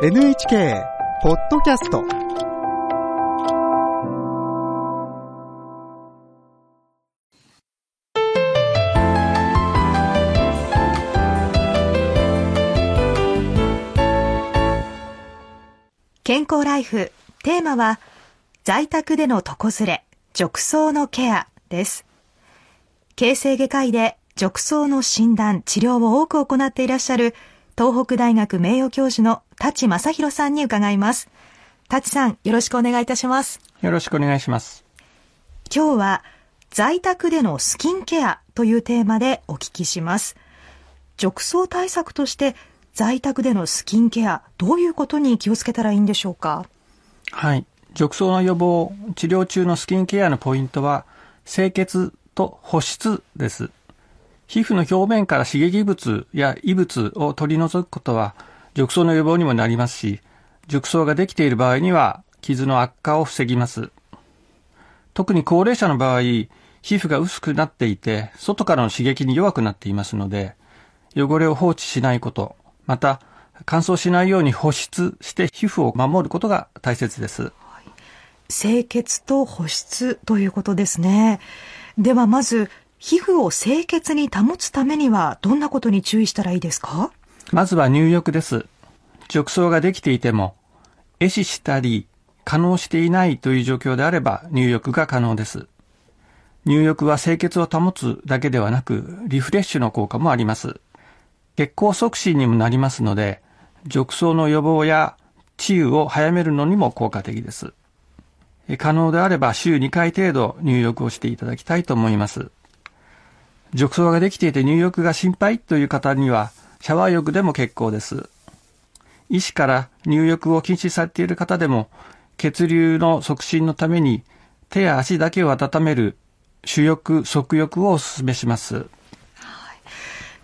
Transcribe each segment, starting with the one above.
NHK ポッドキャスト健康ライフ。テーマは在宅での床ずれ褥瘡のケアです。形成外科医で褥瘡の診断治療を多く行っていらっしゃる東北大学名誉教授の立正弘さんに伺います。立さんよろしくお願いいたします。よろしくお願いします。今日は在宅でのスキンケアというテーマでお聞きします。褥瘡対策として在宅でのスキンケア、どういうことに気をつけたらいいんでしょうか？はい。褥瘡の予防、治療中のスキンケアのポイントは、清潔と保湿です。皮膚の表面から刺激物や異物を取り除くことは、褥瘡の予防にもなりますし、褥瘡ができている場合には、傷の悪化を防ぎます。特に高齢者の場合、皮膚が薄くなっていて、外からの刺激に弱くなっていますので、汚れを放置しないこと、また乾燥しないように保湿して皮膚を守ることが大切です。清潔と保湿ということですね。ではまず皮膚を清潔に保つためにはどんなことに注意したらいいですか？まずは入浴です。褥瘡ができていても、壊死したり、可能していないという状況であれば入浴が可能です。入浴は清潔を保つだけではなく、リフレッシュの効果もあります。血行促進にもなりますので、褥瘡の予防や治癒を早めるのにも効果的です。可能であれば週2回程度入浴をしていただきたいと思います。褥瘡ができていて入浴が心配という方には、シャワー浴でも結構です。医師から入浴を禁止されている方でも、血流の促進のために手や足だけを温める主浴、側浴をお勧めします。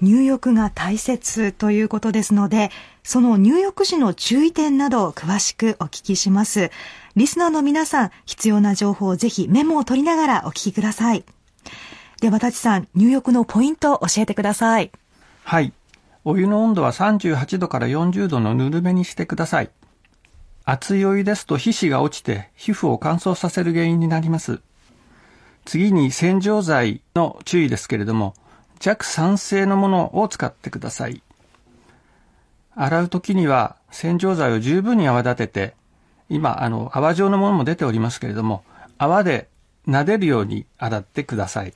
入浴が大切ということですので、その入浴時の注意点などを詳しくお聞きします。リスナーの皆さん、必要な情報をぜひメモを取りながらお聞きください。では、立さん、入浴のポイントを教えてください。はい。お湯の温度は38度から40度のぬるめにしてください。熱いお湯ですと皮脂が落ちて皮膚を乾燥させる原因になります。次に洗浄剤の注意ですけれども、弱酸性のものを使ってください。洗うときには洗浄剤を十分に泡立てて、今、あの、泡状のものも出ておりますけれども、泡で撫でるように洗ってください。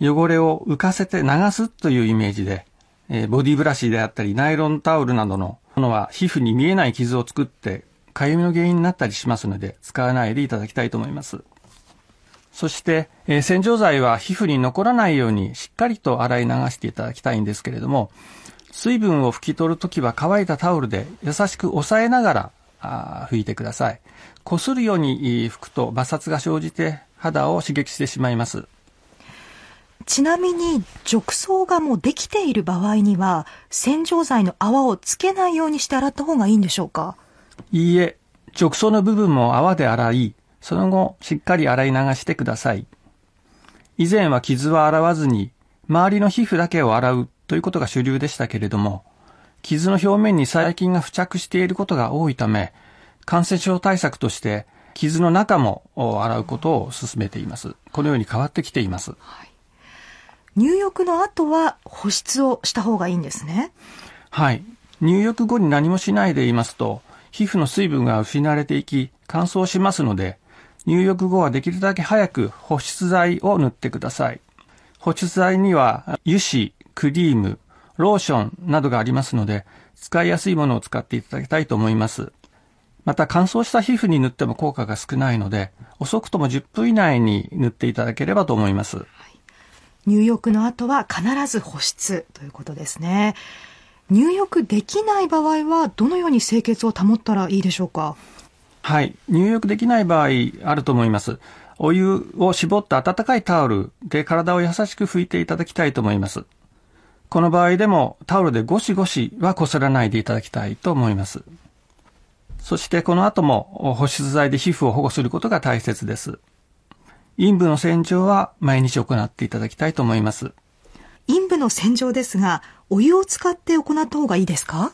汚れを浮かせて流すというイメージで、えー、ボディブラシであったり、ナイロンタオルなどのものは皮膚に見えない傷を作って、かゆみの原因になったりしますので、使わないでいただきたいと思います。そして、えー、洗浄剤は皮膚に残らないようにしっかりと洗い流していただきたいんですけれども、水分を拭き取るときは乾いたタオルで優しく押さえながらあ拭いてください。こするように拭くと摩擦が生じて肌を刺激してしまいます。ちなみに、褥瘡がもうできている場合には、洗浄剤の泡をつけないようにして洗った方がいいんでしょうか？いいえ、褥瘡の部分も泡で洗い、その後、しっかり洗い流してください。以前は傷は洗わずに、周りの皮膚だけを洗うということが主流でしたけれども、傷の表面に細菌が付着していることが多いため、感染症対策として傷の中も洗うことを勧めています。このように変わってきています。はい、入浴の後は保湿をした方がいいんですね。はい。入浴後に何もしないでいますと、皮膚の水分が失われていき、乾燥しますので、入浴後はできるだけ早く保湿剤を塗ってください。保湿剤には油脂、クリーム、ローションなどがありますので、使いやすいものを使っていただきたいと思います。また乾燥した皮膚に塗っても効果が少ないので、遅くとも10分以内に塗っていただければと思います。入浴の後は必ず保湿ということですね。入浴できない場合はどのように清潔を保ったらいいでしょうか？はい。入浴できない場合あると思います。お湯を絞った温かいタオルで体を優しく拭いていただきたいと思います。この場合でもタオルでゴシゴシはこすらないでいただきたいと思います。そしてこの後も保湿剤で皮膚を保護することが大切です。陰部の洗浄は毎日行っていただきたいと思います。陰部の洗浄ですが、お湯を使って行った方がいいですか？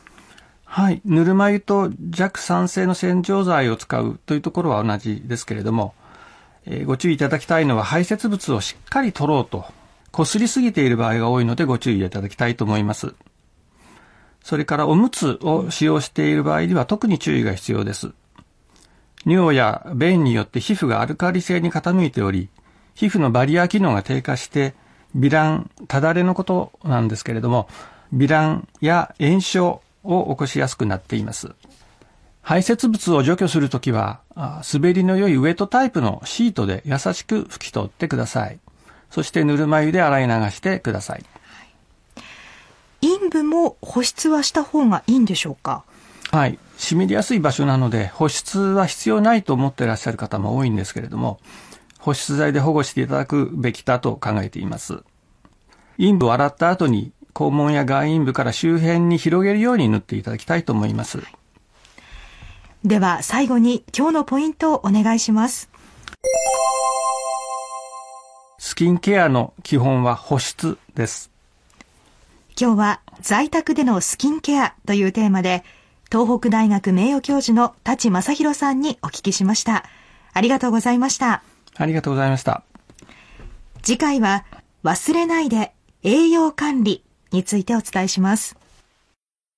はい。ぬるま湯と弱酸性の洗浄剤を使うというところは同じですけれども、えー、ご注意いただきたいのは排泄物をしっかり取ろうと、こすりすぎている場合が多いのでご注意いただきたいと思います。それからおむつを使用している場合には特に注意が必要です。尿や便によって皮膚がアルカリ性に傾いており、皮膚のバリア機能が低下して、微乱、ただれのことなんですけれども、微乱や炎症を起こしやすくなっています。排泄物を除去するときは、滑りの良いウェットタイプのシートで優しく拭き取ってください。そしてぬるま湯で洗い流してください。陰部も保湿はした方がいいんでしょうか？はい。湿りやすい場所なので、保湿は必要ないと思っていらっしゃる方も多いんですけれども、保湿剤で保護していただくべきだと考えています。陰部を洗った後に、肛門や外陰部から周辺に広げるように塗っていただきたいと思います。では、最後に今日のポイントをお願いします。スキンケアの基本は保湿です。今日は在宅でのスキンケアというテーマで、東北大学名誉教授の立正弘さんにお聞きしました。ありがとうございました。ありがとうございました。次回は忘れないで栄養管理についてお伝えします。